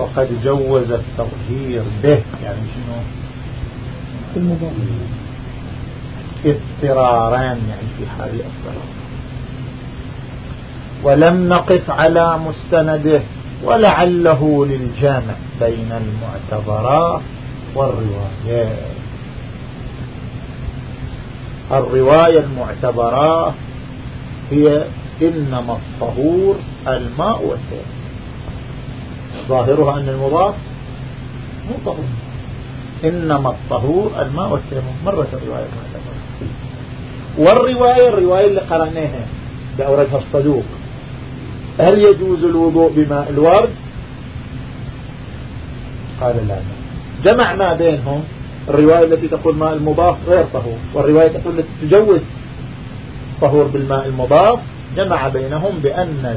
وقد جوز التطهير به. يعني شنو؟ اضطراران يعني في حال اضطرار ولم نقف على مستنده ولعله للجامع بين المعتبرات والروايات. الرواية المعتبرة هي إنما الطهور الماء والثياب ظاهرها أن المضاف مو طهور. إنما الطهور الماء والتيمم مرة الرواية والرواية الرواية اللي قرأناها بأوردها الصدوق. هل يجوز الوضوء بماء الورد؟ قال لا. جمع ما بينهم. الرواية التي تقول ماء المضاف غير طهور. والرواية تقول التي تجوز طهور بالماء المضاف. جمع بينهم بأن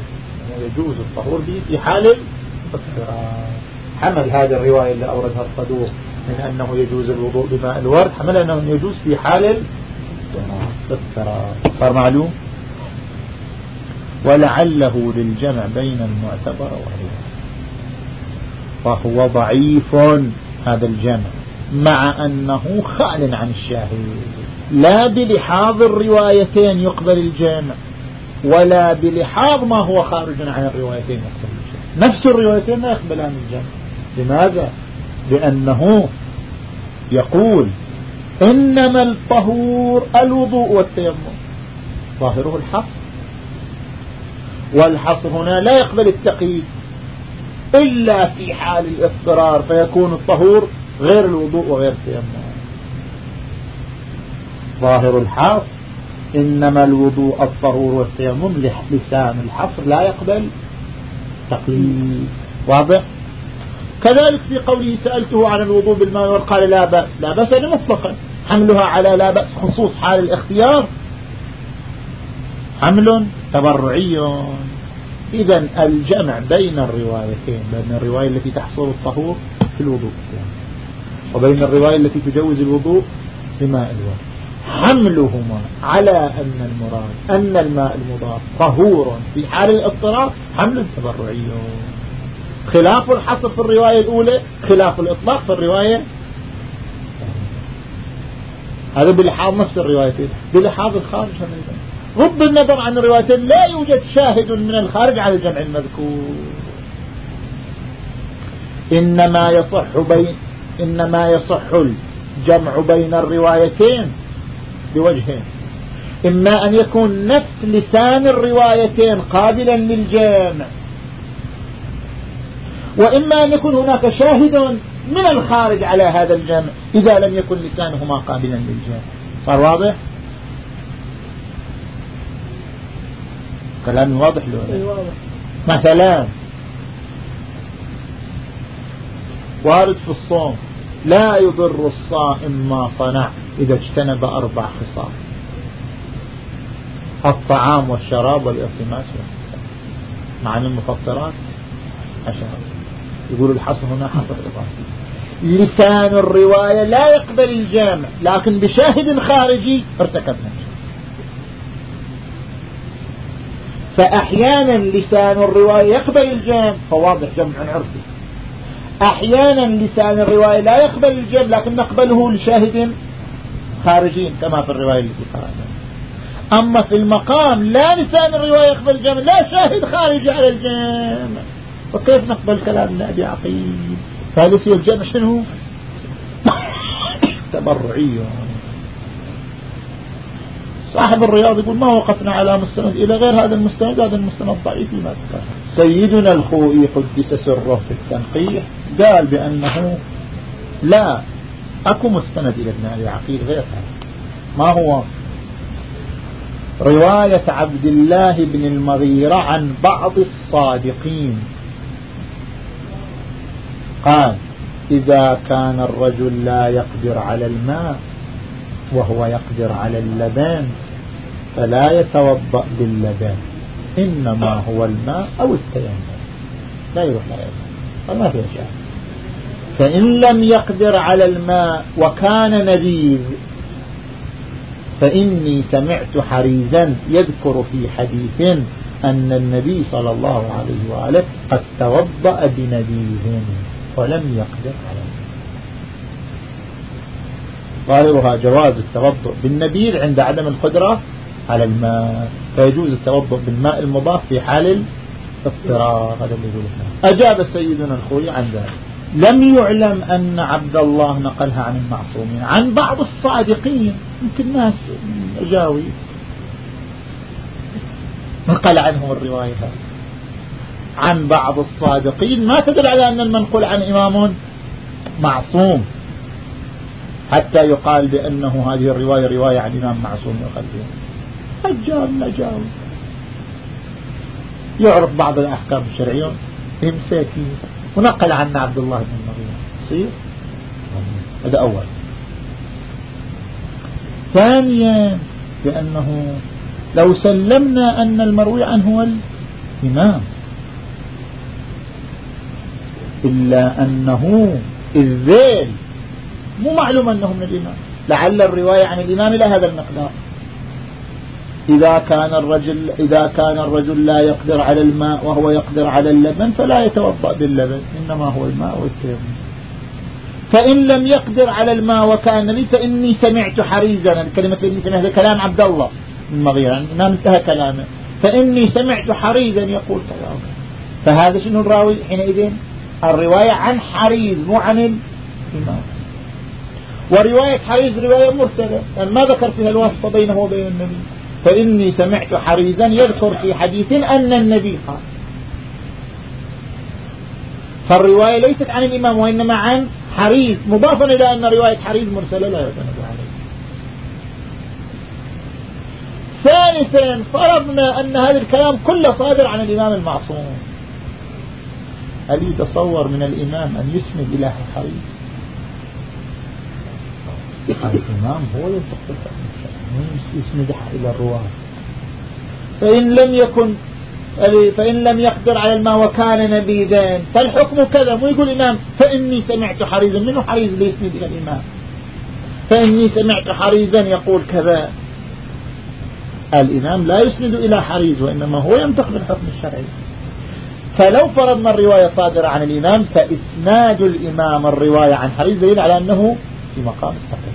يجوز الطهور به في حال الاضطرار حمل هذه الرواية اللي أوردها الصدوق من أنه يجوز الوضوء بماء الورد حمل أنه يجوز في حال الاضطرار صار معلوم؟ ولعله للجمع بين المعتبر والرواية فهو ضعيف هذا الجمع مع أنه خال عن الشاهد. لا بلحاظ الروايتين يقبل الجمع ولا بلحاظ ما هو خارج عن الروايتين يقبل. نفس الروايتين لا يقبلان الجمع. لماذا؟ لأنه يقول إنما الطهور الوضوء والتيمم. ظاهره الحصر والحصر هنا لا يقبل التقييد. إلا في حال الاضطرار فيكون الطهور غير الوضوء وغير التيمم. ظاهر الحصر إنما الوضوء الطهور والتيمم لسان الحصر لا يقبل. تقييد واضح؟ كذلك في قوله سألته عن الوضوء بالماء قال لا بأس لا بأس مطلقا. حملها على لا بأس خصوص حال الاختيار. حمل تبرعي. إذا الجمع بين الروايتين بين الرواية التي تحصل الطهور في الوضوء. وبين الرواية التي تجوز الوضوء بماء الوضوء حملهما على أن المراد أن الماء المضاف طهور في حال الاضطرار حمل تبرعي خلاف الحصر في الرواية الأولى خلاف الإطلاق في الرواية هذا بلحاظ نفس الروايتين بلحاظ الخارج غض النظر عن الروايتين لا يوجد شاهد من الخارج على الجمع المذكور. إنما يصح بين إنما يصح الجمع بين الروايتين. بوجهين. إما أن يكون نفس لسان الروايتين قابلا للجمع وإما أن يكون هناك شاهد من الخارج على هذا الجمع إذا لم يكن لسانهما قابلا للجمع صار واضح؟ كلام واضح له مثلا وارد في الصوم لا يضر الصائم ما صنع. إذا اجتنب أربع خصال الطعام والشراب والارتماس والحساب. معنى المفطرات عشان يقول الحصر هنا حصر إضافي. لسان الرواية لا يقبل الجامع لكن بشاهد خارجي ارتكبنا فأحيانا لسان الرواية يقبل الجامع فواضح جمع عرفي. أحيانا لسان الرواية لا يقبل الجامع لكن نقبله لشاهد خارجين كما في الرواية التي قرأنا أما في المقام لا لسان الرواية يقبل الجامع لا شاهد خارجي على الجامع وكيف نقبل كلام أبي عقيل؟ ثالثي الجمع شنو؟ تبرعي. صاحب الرياض يقول ما وقفنا على مستند إلى غير هذا المستند هذا المستند ضعيف لما سيدنا الخوئي قدس سره في التنقيح قال بأنه لا أكو مستند إلى ابن أبي عقيل غير هذا ما هو؟ رواية عبد الله بن المغيرة عن بعض الصادقين. قال إذا كان الرجل لا يقدر على الماء وهو يقدر على اللبان فلا يتوضأ باللبان إنما هو الماء أو التيمم. لا يروح لا فما في شيء. فإن لم يقدر على الماء وكان نبيذ فإني سمعت حريزا يذكر في حديث أن النبي صلى الله عليه وآله قد توضأ بنبيه ولم يقدر عليه ظاهرها جواز التوضؤ بالنبيذ عند عدم القدرة على الماء فيجوز التوضؤ بالماء المضاف في حال الاضطرار. هذا اللي يقول أجاب سيدنا الخوي عن ذلك. لم يعلم أن عبد الله نقلها عن المعصومين عن بعض الصادقين يمكن ناس أجاوي نقل عنهم الرواية. عن بعض الصادقين ما تدل على أن المنقول عن إمام معصوم. حتى يقال بأنه هذه الرواية رواية عن إمام معصوم يخلفه هجام نجاوي. يعرف بعض الأحكام الشرعية. إمساكي ونقل عنا عبد الله بن المغيرة يصير؟ هذا أول. ثانيا بأنه لو سلمنا أن المروي عنه هو الإمام. إلا أنه الذيل. مو معلوم أنه من الإمام. لعل الرواية عن الإمام إلى هذا المقدار. إذا كان الرجل إذا كان الرجل لا يقدر على الماء وهو يقدر على اللبن فلا يتوضأ باللبن إنما هو الماء والتيمم فإن لم يقدر على الماء وكان لي فإني سمعت حريزا. الكلمة التي سمعت كلام عبد الله. المغيرة الإمام انتهى كلامه. فإني سمعت حريزا يقول كذا فهذا شنو الراوي حينئذ؟ الرواية عن حريز مو عن الإمام ورواية حريز رواية مرسلة. يعني ما ذكر فيها الواسطة بينه وبين النبي. فإني سمعت حريزا يذكر في حديث أن النبي قال فالرواية ليست عن الإمام وإنما عن حريز مضافا إلى أن رواية حريز مرسلة لا يعتمد عليه. ثالثا فرضنا أن هذا الكلام كله صادر عن الإمام المعصوم. هل يتصور من الإمام أن يسند إلى حريز؟ الإمام هو ينطق يسندها إلى الرواة. فإن لم يكن فإن لم يقدر على الماء وكان نبيذا فالحكم كذا. مو يقول الإمام فإني سمعت حريزا. منه حريز ليسند إلى الإمام؟ فإني سمعت حريزا يقول كذا. الإمام لا يسند إلى حريز وإنما هو ينطق بالحكم الشرعي. فلو فرضنا الرواية صادرة عن الإمام فإسناد الإمام الرواية عن حريز دليل على أنه في مقام التقرير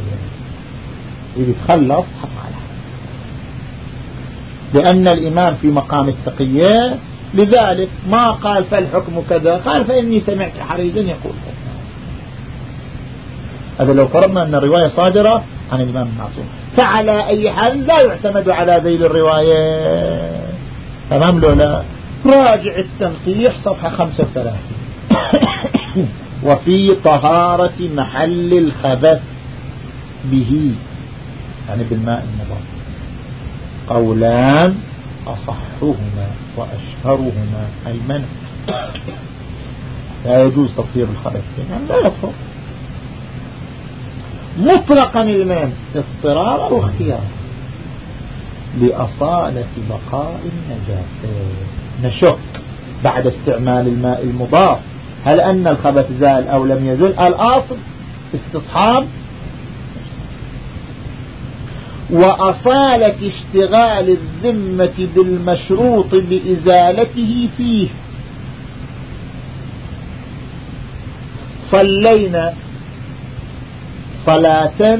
إذا تخلص حق على لأن الإمام في مقام التقية لذلك ما قال فالحكم كذا قال فإني سمعت حريزا يقول كذا. هذا لو فرضنا أن الرواية صادرة عن الإمام المعصوم. فعلى أي حال لا يعتمد على ذيل الرواية. تمام له لا؟ راجع التنقيح صفحة 35 وفي طهارة محل الخبث به. يعني بالماء المضاف قولان أصحهما وأشهرهما المنع. لا يجوز تطهير الخبث يعني لا يطهر. مطلقا الماء اضطرار أو اختيار. لأصالة بقاء النجاسة. نشك بعد استعمال الماء المضاف هل أن الخبث زال أو لم يزل؟ الأصل استصحاب وأصالة اشتغال الذمة بالمشروط بإزالته فيه. صلينا صلاة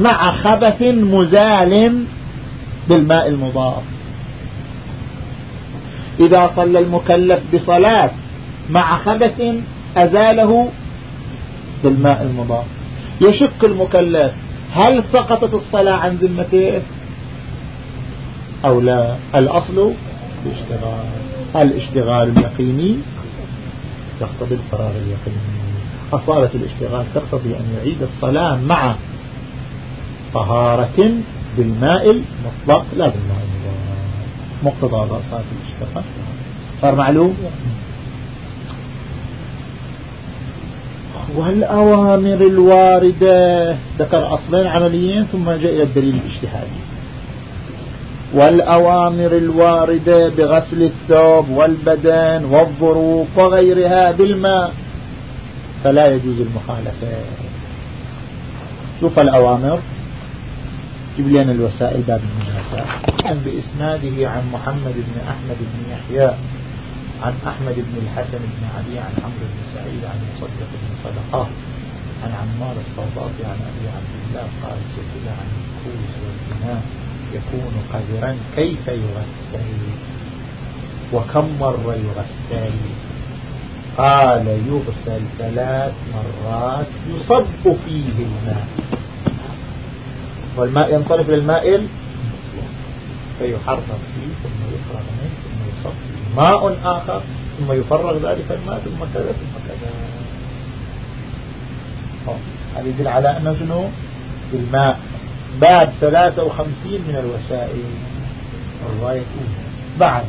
مع خبث مزال بالماء المضاف. إذا صلى المكلف بصلاة مع خبث أزاله بالماء المضاف. يشك المكلف هل سقطت الصلاة عن ذمته أو لا؟ الأصل الاشتغال. الاشتغال اليقيني. يقتضي الفراغ اليقيني. أصالة الاشتغال تقتضي أن يعيد الصلاة مع طهارة بالماء المطلق لا بالماء المضاف مقتضى أصالة الاشتغال. صار معلوم؟ والأوامر الواردة. ذكر أصلين عمليين ثم جاء إلى الدليل الاجتهادي. والأوامر الواردة بغسل الثوب والبدن والظروف وغيرها بالماء فلا يجوز المخالفة. شوف الأوامر. جيب لنا الوسائل باب النجاسات كان بإسناده عن محمد بن أحمد بن يحيى. عن أحمد بن الحسن بن علي عن عمرو بن سعيد عن مصدق بن صدقة عن عمار الصوباطي عن أبي عبد الله قال سئل عن الكوز والبناء يكون قذرا كيف يغسل؟ وكم مرة يغسل؟ قال يغسل ثلاث مرات يصب فيه الماء. والماء ينطلق للمائل فيحرك فيه ثم يفرغ منه ثم يصب ماء آخر ثم يفرغ ذلك الماء ثم كذا ثم كذا. هذا يدل على أنه شنو؟ الماء. باب 53 من الوسائل. الرواية بعد.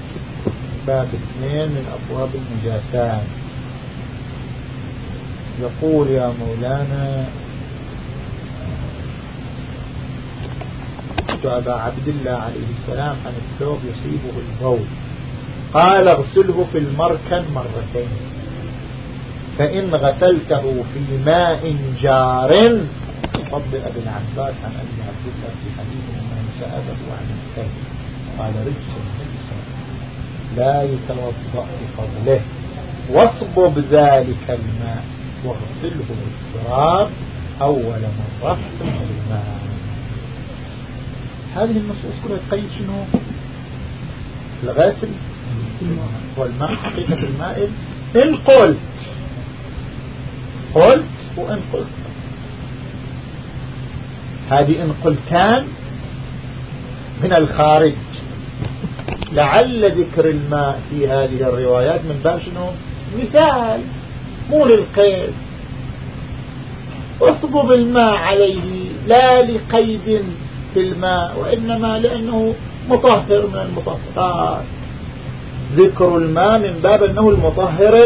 باب اثنين من أبواب النجاسات. يقول يا مولانا أبا عبد الله عليه السلام عن الثوب يصيبه البول. قال اغسله في المركن مرتين. فإن غسلته في ماء جار فضل ابن عباس عن أبي عبد في حديث من سأله عن الثوب قال رجس رجس لا يتوضأ بفضله. واصبب ذلك الماء. واغسله بالتراب أول مرة بالماء هذه النصوص كلها تقيد شنو؟ الغاسل والماء حقيقة المائل إن قلت قلت وإن قلت هذه إن قلتان من الخارج. لعل ذكر الماء في هذه الروايات من باب شنو؟ مثال. مو للقيد. اصبب الماء عليه لا لقيد في الماء وإنما لأنه مطهر من المطهرات. ذكر الماء من باب أنه المطهر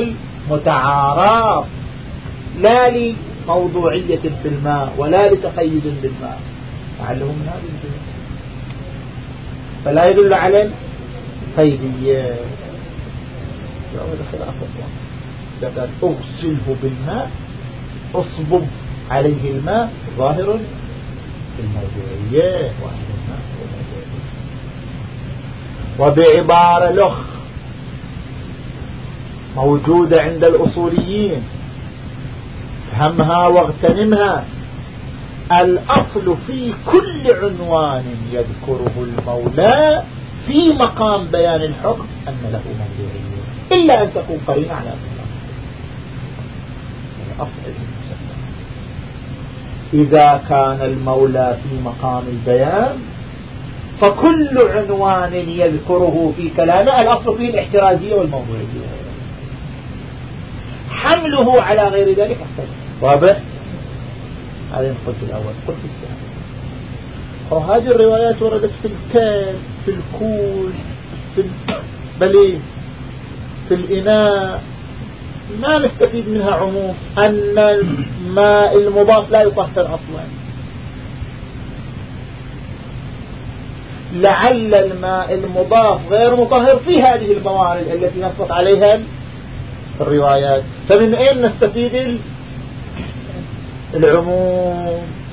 المتعارف لا لموضوعية في الماء ولا لتقيد بالماء. لعله من هذه الجهة فلا يدل على القيدية. هذا خلاف إذا أغسله بالماء أصبب عليه الماء ظاهر الموضوعية الناس وبعبارة لخ موجودة عند الأصوليين. فهمها واغتنمها. الأصل في كل عنوان يذكره المولى في مقام بيان الحكم أن له موضوعية إلا أن تكون قرينة على الأصل إذا كان المولى في مقام البيان فكل عنوان يذكره في كلامه الأصل فيه الاحترازية والموضوعية. حمله على غير ذلك. احتاج واضح؟ هذا قلت الأول. قلت الثاني. وهذه الروايات وردت في الكيل في الكول في بل في الإناء. ما نستفيد منها عموم. أن الماء المضاف لا يطهر أصلا. لعل الماء المضاف غير مطهر في هذه الموارد التي نصت عليها الروايات. فمن أين نستفيد العموم؟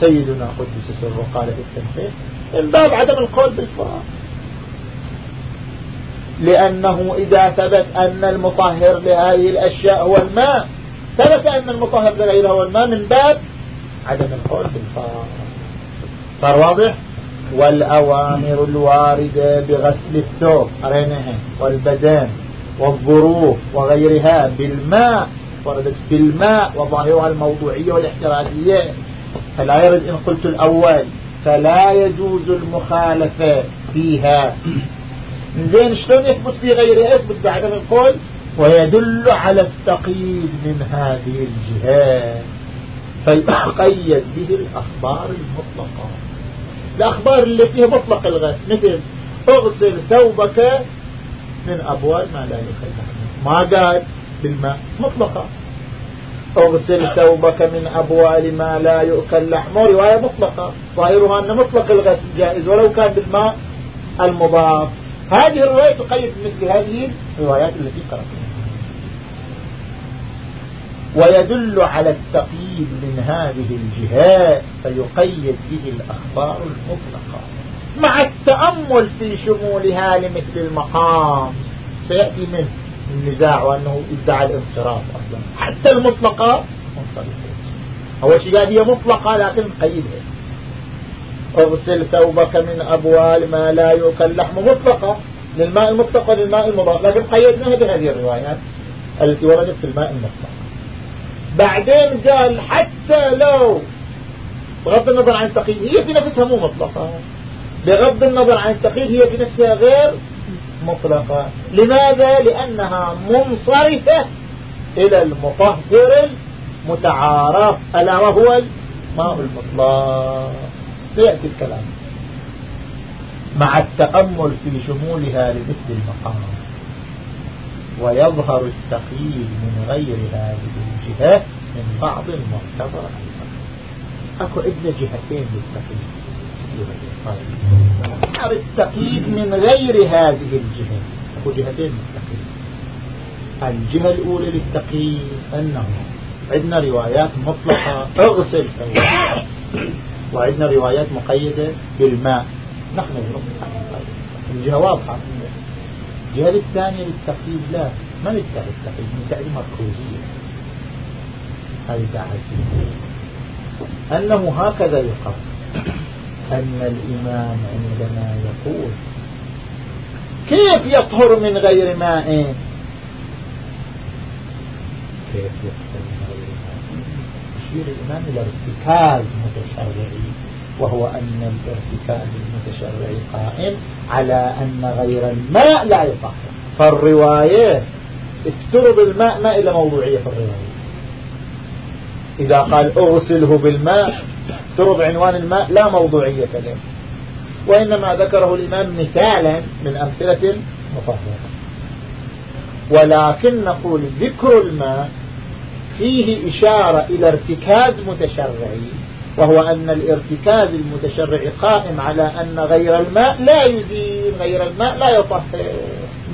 سيدنا قدس سره قال في التنفيذ من باب عدم القول بالفراغ لأنه إذا ثبت أن المطهر لهذه الأشياء هو الماء ثبت أن المطهر لغيره هو الماء من باب عدم القول بالفار صار واضح؟ والأوامر الواردة بغسل الثوب أرينها والبدن. والظروف وغيرها بالماء وردت بالماء وظاهرها الموضوعية والاحترازية. فلا يرد إن قلت الأول. فلا يجوز المخالفة فيها. زين شلون يثبت في غيره؟ يثبت بعدم القول. ويدل على التقييد من هذه الجهات فيقيد به الأخبار المطلقة. الأخبار اللي فيها مطلق الغسل مثل اغسل ثوبك من أبوال ما لا يخلق ما قال بالماء مطلقة. أغسل ثوبك من أبوال ما لا يؤكل لحمه رواية مطلقة. ظاهرها أن مطلق الغسل جائز ولو كان بالماء المضاف. هذه الرواية تقيد مثل هذه الروايات التي قرأتها ويدل على التقييد من هذه الجهات فيقيد به الأخبار المطلقة. مع التأمل في شمولها لمثل المقام. سيأتي منه النزاع وأنه ادعى الانصراف أصلا. حتى المطلقة منصرفة. أول شيء قال هي مطلقة لكن قيدها أغسل ثوبك من أبوال ما لا يؤكل لحم مطلقة. للماء المطلق وللماء المضاف لكن قيدناها بهذه الروايات التي وردت في الماء المطلق. بعدين قال حتى لو بغض النظر عن التقييد هي في نفسها مو مطلقة. بغض النظر عن التقييد هي في نفسها غير مطلقة. لماذا؟ لأنها منصرفة إلى المطهر المتعارف ألا وهو الماء المطلق. سيأتي الكلام. مع التأمل في شمولها لمثل المقام ويظهر التقييد من غير هذه الجهات من بعض المعتبر أكو عندنا جهتين للتقييد. التقييد من غير هذه الجهة. أكو جهتين للتقييد الجهة الأولى للتقييد أنه عندنا روايات مطلقة. أغسل وعندنا روايات مقيدة بالماء. نحن الجهة واضحة. الجهة الثانية للتقييد لا. ما نتبع التقييد. نتبع المركوزية هذه دعاية أنه هكذا يقال. أن الإمام عندما يقول. كيف يطهر من غير ماء؟ كيف يطهر من غير ماء؟ يشير الإمام إلى ارتكاز متشرعي وهو أن الارتكاز المتشرعي قائم على أن غير الماء لا يطهر. فالرواية افترض الماء ما إلى موضوعية في الرواية. إذا قال اغسله بالماء افترض عنوان الماء لا موضوعية له. وإنما ذكره الإمام مثالا من أمثلة مطهرة. ولكن نقول ذكر الماء فيه إشارة إلى ارتكاز متشرعي وهو أن الارتكاز المتشرعي قائم على أن غير الماء لا يزيل غير الماء لا يطهر.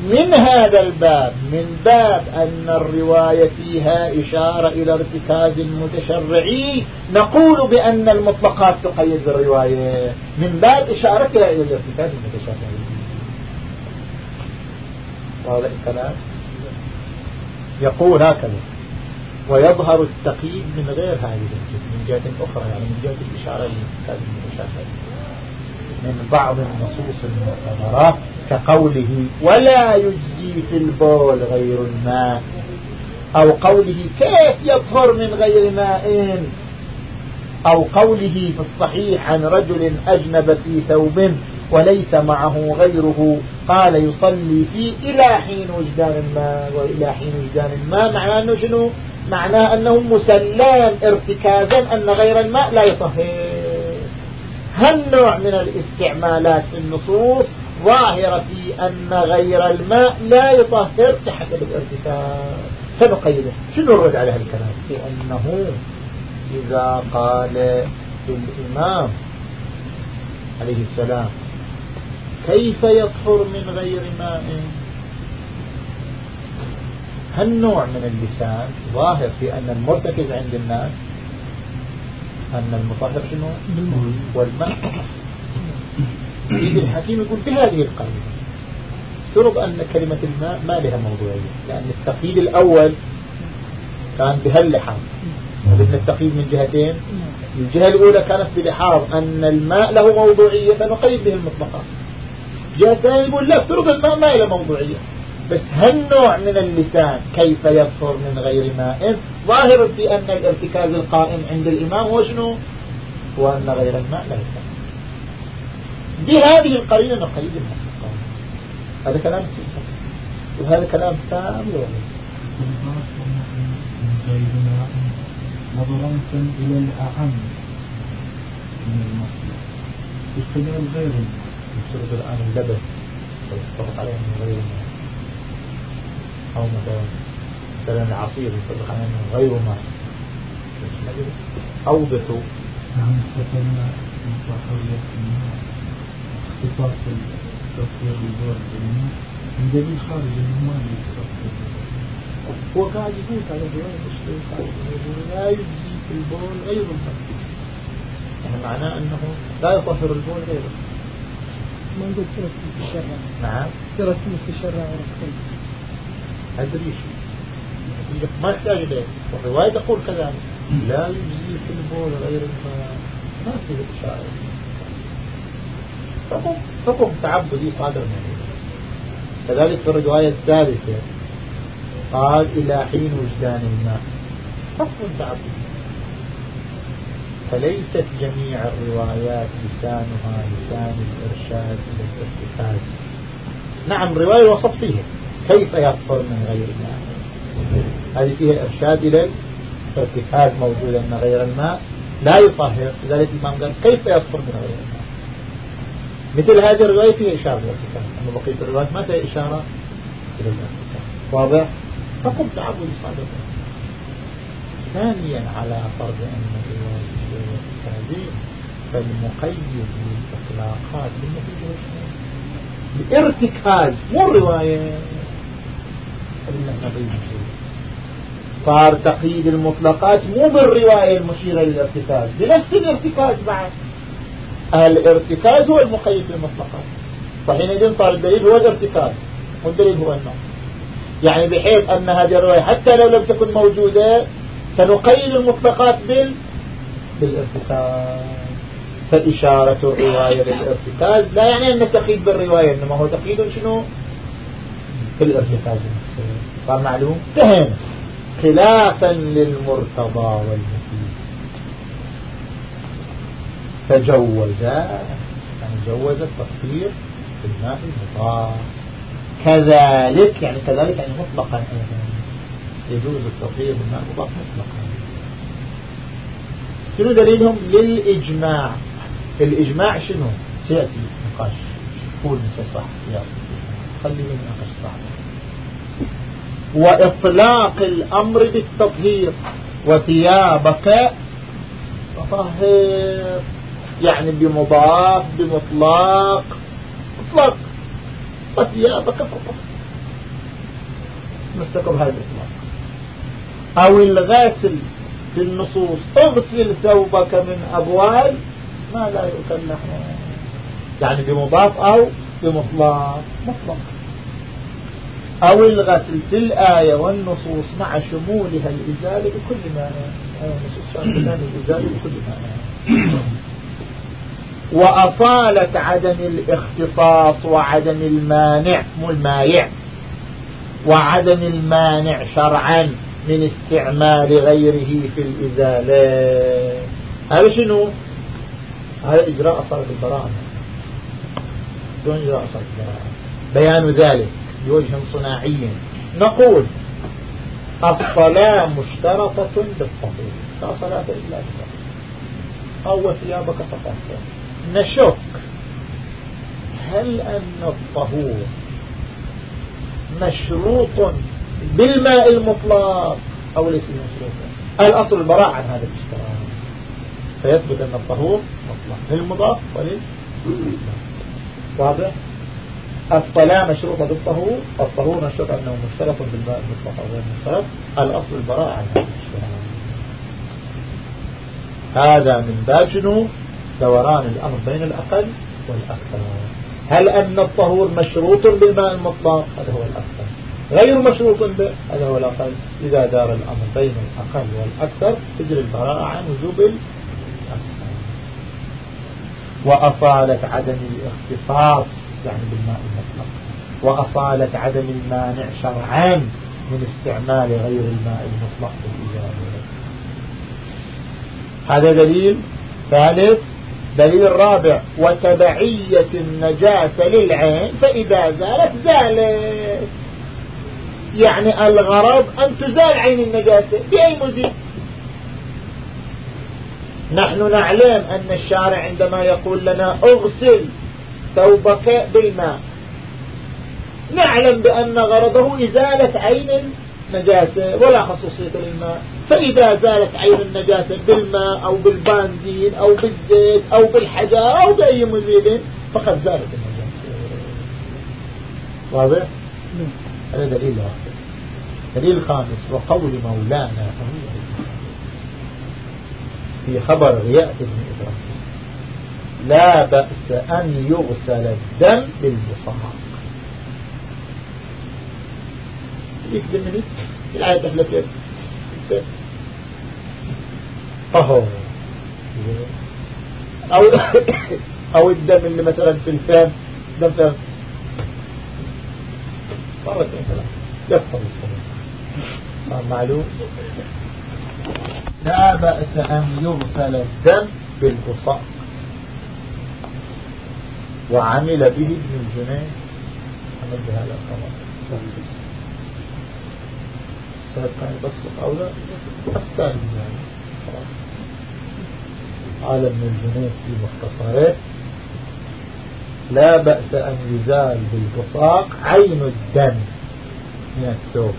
من هذا الباب من باب أن الرواية فيها إشارة إلى ارتكاز متشرعي نقول بأن المطلقات تقيد بالرواية. من باب إشارتها إلى الارتكاز المتشرعي. هذا الكلام يقول هكذا. ويظهر التقييد من غير هذه من جهة أخرى يعني من جهة الإشارة للارتكاز المتشرعي. من بعض النصوص المعتبرة كقوله ولا يجزي في البول غير الماء أو قوله كيف يطهر من غير ماء؟ أو قوله في الصحيح عن رجل أجنب في ثوب وليس معه غيره قال يصلي فيه إلى حين وجدان الماء وإلى حين وجدان الماء معناه أنه شنو؟ معناه أنه مسلم ارتكازا أن غير الماء لا يطهر. هالنوع من الاستعمالات في النصوص ظاهرة في أن غير الماء لا يطهر تحت الارتفاع؟ فنقيده شنو نرد على هالكلام لأنه إذا قال الإمام عليه السلام كيف يطهر من غير ماء؟ هالنوع من اللسان ظاهر في أن المرتكز عند الناس؟ أن المطهر شنو؟ والماء. يجي الحكيم يقول بهذه القاعدة. افترض أن كلمة الماء ما لها موضوعية لأن التقييد الأول كان بهاللحاظ. وقلنا التقييد من جهتين. الجهة الأولى كانت بلحاظ أن الماء له موضوعية فنقيد به المطلقات جهة ثانية يقول لا افترض الماء ما له موضوعية. بس هالنوع من اللسان كيف يظهر من غير ماء ظاهر في أن الارتكاز القائم عند الإمام هو شنو؟ هو أن غير الماء لا يستطيع بهذه القرينة نقيد المحقق هذا كلام سيطة وهذا كلام تام نظرا إلى الأعم من المصدر استدلال غير يفترض الآن اللبس ويتفق عليه من غير الماء. أو مثلا مثلا العصير يتفق عليه من غير ماء أوضحوا نعم الماء اختصاص تطهير البول بالماء من دليل خارج الماء هو قاعد يقول هذا الرواية مسلم لا يجزي في البول غير المسجد يعني معناه أنه لا يطهر البول غيره ما نقول ثلاث في الشرع. نعم. ثلاث في الشرع ورقتين أدري ما يحتاج إليه. والرواية تقول كذلك. لا يجزي في البول غير الماء ما في إشارة. حكم حكم تعبدي صادر كذلك في الرواية الثالثة قال إلى حين وجدان الماء. حكم تعبدي. فليست جميع الروايات لسانها لسان الإرشاد إلى الارتكاز نعم رواية وصف فيها. كيف يغفر من غير الماء؟ هذه فيها إرشاد إلى الارتكاز موجود أن غير الماء لا يطهر. لذلك الإمام قال كيف يغفر من غير الماء؟ مثل هذه الرواية فيها إشارة إلى الارتكاز. أما بقية الروايات ما فيها إشارة إلى الارتكاز. واضح؟ حكم تعبد صادق ثانيا على فرض أن الرواية التعزيم فالمقيد للإطلاقات بارتكاز مو الرواية. صار تقييد المطلقات مو بالرواية المشيرة للارتكاز بنفس الارتكاز بعد. الارتكاز هو المقيد للمطلقات فحينئذ صار الدليل هو الارتكاز والدليل هو النص يعني بحيث أن هذه الرواية حتى لو لم تكن موجودة سنقيد المطلقات بال بالارتكاز. فإشارة الرواية للارتكاز لا يعني أن تقييد بالرواية إنما هو تقييد شنو؟ في الارتكاز صار معلوم؟ فهم خلافا للمرتضى والمفيد. فجوز يعني جوز التطهير بالماء المطاع. كذلك يعني كذلك يعني مطلقا أيضا. يجوز التطهير بالماء المطاع مطلقا. شنو دليلهم؟ للإجماع. الإجماع شنو؟ سيأتي نقاش. قول صح. يا خلينا نناقش صح. وإطلاق الأمر بالتطهير وثيابك تطهر يعني بمضاف بمطلق. مطلق. وثيابك فطهر مسكوا بهذا الإطلاق. أو الغاسل في النصوص اغسل ثوبك من أبوال ما لا يكلف يعني بمضاف أو بمطلق. مطلق. أو الغسل في الآية والنصوص مع شمولها الإزالة بكل معنى. الإزالة بكل معنى. وأصالة عدم الاختصاص وعدم المانع مو المايع. وعدم المانع شرعا من استعمال غيره في الإزالة. هذا شنو؟ هذا إجراء أصالة البراءة. دون إجراء أصالة البراءة؟ بيان ذلك. بوجه صناعي. نقول الصلاة مشترطة بالطهور لا صلاة إلا بالطهور أو ثيابك تطهر نشك. هل أن الطهور مشروط بالماء المطلق أو ليس مشروطا الأصل البراء عن هذا الاشتراط. فيثبت أن الطهور مطلق. للمضاف وللمطلق واضح؟ الصلاة مشروطة بالطهور الطهور نشرط أنه مشترط بالماء المطلق أو غير مشترط الأصل البراء عن هذا من باب دوران الأمر بين الأقل والأكثر. هل أن الطهور مشروط بالماء المطلق؟ هذا هو الأكثر. غير مشروط به؟ هذا هو الأقل. إذا دار الأمر بين الأقل والأكثر تجري البراءة عن وجوب الأكثر وأصالة عدم الاختصاص. يعني بالماء المطلق. وأصالة عدم المانع شرعا من استعمال غير الماء المطلق بالإجابة هذا دليل ثالث. دليل رابع. وتبعية النجاسة للعين فإذا زالت زالت. يعني الغرض أن تزال عين النجاسة بأي مزيد. نحن نعلم أن الشارع عندما يقول لنا اغسل ثوبك بالماء. نعلم بأن غرضه إزالة عين النجاسة ولا خصوصية للماء. فإذا زالت عين النجاسة بالماء أو بالبنزين أو بالزيت أو بالحجار أو بأي مزيد فقد زالت النجاسة واضح؟ هذا دليل واحد. الدليل الخامس وقول مولانا في خبر غياء ابن إبراهيم. لا بأس أن يغسل الدم بالبصاق يكدم مني الآية تحلت أهو. أو أو الدم اللي مثلا في الفم دم فم مرتين ثلاثة الصلاة معلوم. لا بأس أن يغسل الدم بالبصاق وعمل به ابن الجنين عمل بهذا الخبر كان يبصق أو لا الثاني يعني. قال ابن الجنين في مختصره لا بأس أن يزال بالبصاق عين الدم. من الثوب.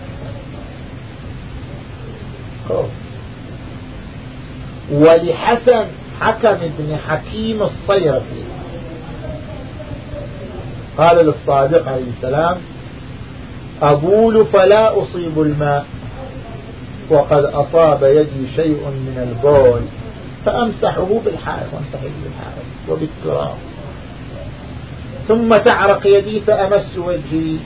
ولحسن حكم بن حكيم الصيرفي. قال للصادق عليه السلام أبول فلا أصيب الماء وقد أصاب يدي شيء من البول فأمسحه بالحائط وأمسحه بالحائط وبالتراب. ثم تعرق يدي فأمس وجهي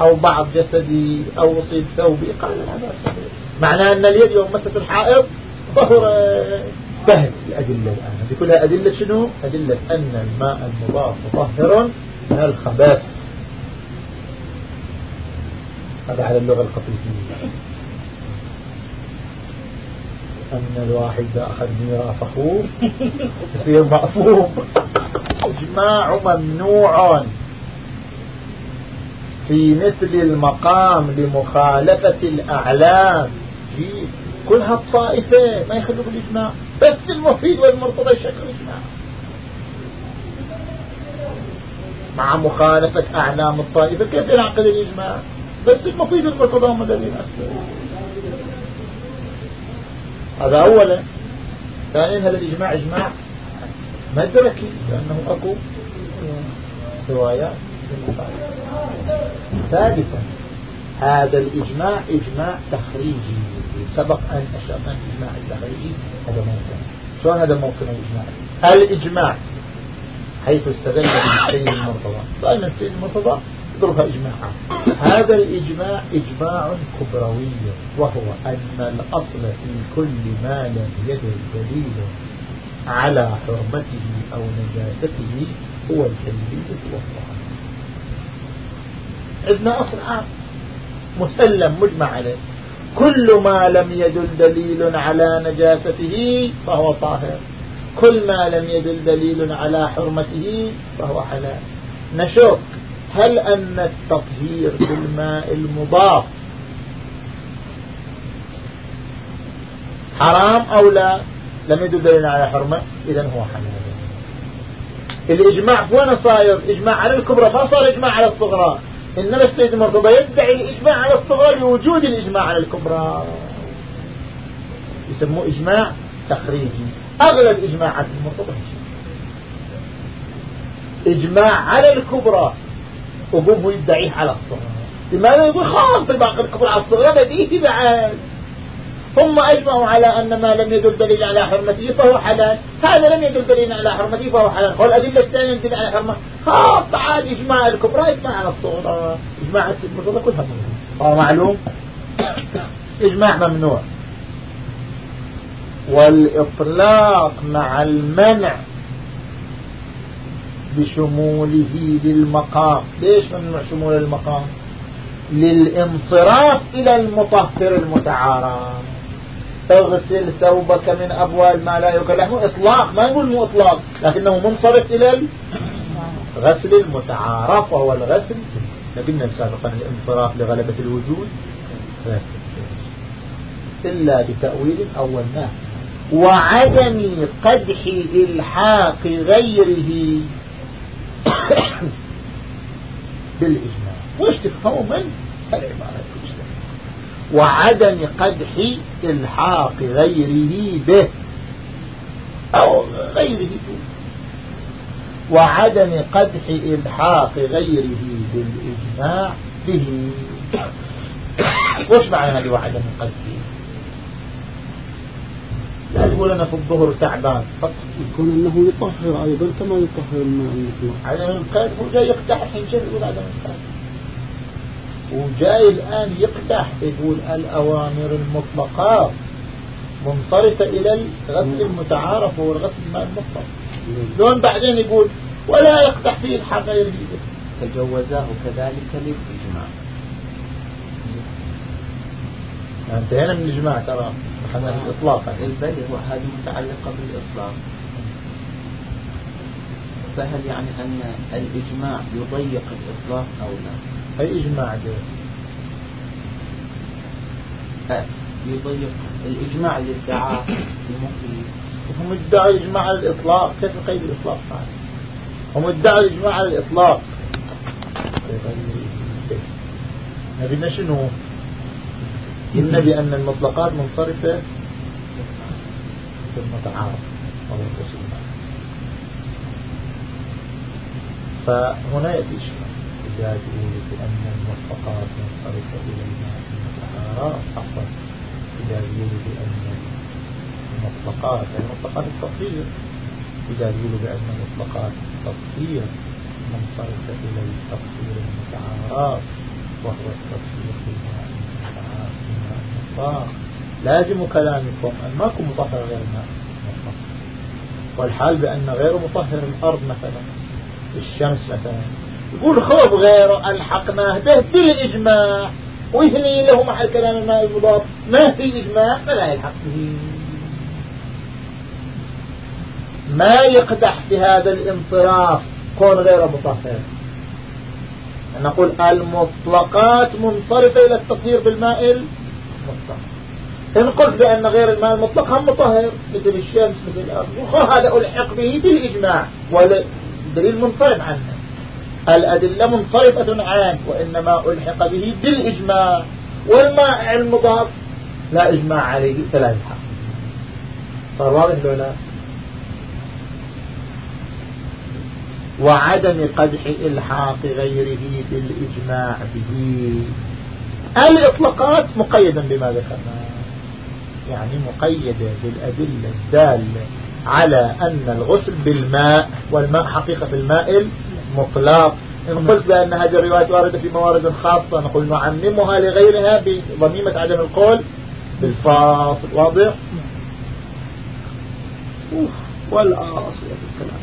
أو بعض جسدي أو أصيب ثوبي. قال هذا صحيح معناه أن اليد يوم مست الحائط طهر سهل الأدلة الآن. هذه كلها أدلة شنو؟ أدلة أن الماء المضاف مطهر من الخباث. هذا على اللغة القطيفية أن الواحد أخذ ميراث أخوه يصير مأفوم إجماع ممنوع. في مثل المقام لمخالفة الأعلام. في كل هالطائفة ما يخلوا بالإجماع بس المفيد والمرتضى يشكل إجماع مع مخالفة أعلام الطائفة. كيف ينعقد الإجماع بس المفيد والمرتضى هم الذين أكثر هذا أولا. ثانيا هذا الإجماع إجماع؟ مدركي لأنه أكو روايات ثالثا هذا الإجماع إجماع تخريجي. سبق أن أشرنا الإجماع التخريجي. هذا موطن شلون هذا موطن الإجماع الإجماع. حيث استدل به السيد المرتضى سألنا السيد المرتضى يضربها إجماعا هذا الإجماع إجماع كبروي وهو أن الأصل في كل ما لم يدل دليل على حرمته أو نجاسته هو الجليل والطهر عندنا أصل عام مسلم مجمع عليه. كل ما لم يدل دليل على نجاسته فهو طاهر. كل ما لم يدل دليل على حرمته فهو حلال. نشوف هل أن التطهير بالماء المضاف حرام أو لا؟ لم يدل دليل على حرمة إذا هو حلال. الإجماع وين صاير؟ إجماع على الكبرى ما صار إجماع على الصغرى. إنما السيد المرتضى يدعي الإجماع على الصغرى لوجود الإجماع على الكبرى. يسموه إجماع تخريجي. أغلب إجماعات المرتضى إجماع على الكبرى. وبوه يدعيه على الصغرى. لماذا يقول خلاص باقي الكبرى على الصغرى؟ بديه بعد ثم أجمعوا على أن ما لم يدل دليل على حرمته فهو حلال. هذا لم يدل دليل على حرمته فهو حلال. والأدلة الثانية تدل على حرمة خلاص تعال إجماع الكبرى إجماع على الصغرى. إجماع المرتضى كلها ممنوع. معلوم. إجماع ممنوع. والإطلاق مع المنع بشموله للمقام. ليش ممنوع شمول المقام؟ للانصراف إلى المطهر المتعارف اغسل ثوبك من أبوال ما لا يؤكل لحمه إطلاق ما نقول مو إطلاق لكنه منصرف إلى غسل المتعارف وهو الغسل. لكن سابقا الانصراف لغلبة الوجود. إلا بتأويل أولناه وعدم قدح إلحاق غيره. بالإجماع. من؟ العبارة وعدم قدح إلحاق غيره به. أو غيره. به وعدم قدح إلحاق غيره بالإجماع به. وش معنى هذه وعدم القدح لا تقول أنا في الظهر تعبان. فقط يكون أنه يطهر أيضا كما يطهر الماء المطلق. عدم القدح هو جاي يقدح الحين شو يقول عدم القدح وجاي الآن يقدح يقول الأوامر المطلقات منصرفة إلى الغسل المتعارف هو الغسل الماء المطلق. دون بعدين يقول ولا يقدح فيه الحق غير تجوزاه كذلك للإجماع. انتهينا من الإجماع ترى. إحنا الإطلاق. بل هو هذه متعلقة بالإطلاق. فهل يعني أن الإجماع يضيق الإطلاق أو لا؟ أي إجماع ده يضيق. الإجماع اللي ادعاه المقيم. هم ادعوا الإجماع على الإطلاق. كيف قيد الإطلاق؟ معنا هم ادعوا الإجماع على الإطلاق نبينا شنو؟ قلنا بأن المطلقات منصرفة المتعارف. فهنا يأتي إشكال إذا تقول بأن المطلقات منصرفة إلى المتعارف عفوا. إذا تقول بأن المطلقات يعني مطلقات التطهير إذا يقولوا بأن مطلقات التطهير منصرفة إلى التطهير المتعارف وهو التطهير المتعارف. المطلق لازم كلامكم أن ماكو مطهر غير الماء والحال بأن غير مطهر الأرض مثلا الشمس مثلا. يقول خوف غيره ألحقناه به بالإجماع. ويثني له محل كلام الماء المضاف ما في إجماع فلا يلحق به. ما يقدح بهذا الانصراف كون غير مطهر. نقول المطلقات منصرفة إلى التطهير بالماء المطلق إن قلت بأن غير الماء المطلق هم مطهر مثل الشمس مثل الأرض. هذا ألحق به بالإجماع. والدليل منصرف عنه. الأدلة منصرفة عنه وإنما ألحق به بالإجماع. والماء المضاف لا إجماع عليه فلا يلحق صار واضح ولا لا؟ وعدم قدح إلحاق غيره بالإجماع به. الإطلاقات مقيدا بما ذكرنا. يعني مقيدة بالأدلة الدالة على أن الغسل بالماء والماء حقيقة في الماء المطلق. إن قلت بأن هذه الروايات واردة في موارد خاصة. نقول نعممها لغيرها بضميمة عدم القول. بالفاصل واضح؟ والآصل في الكلام.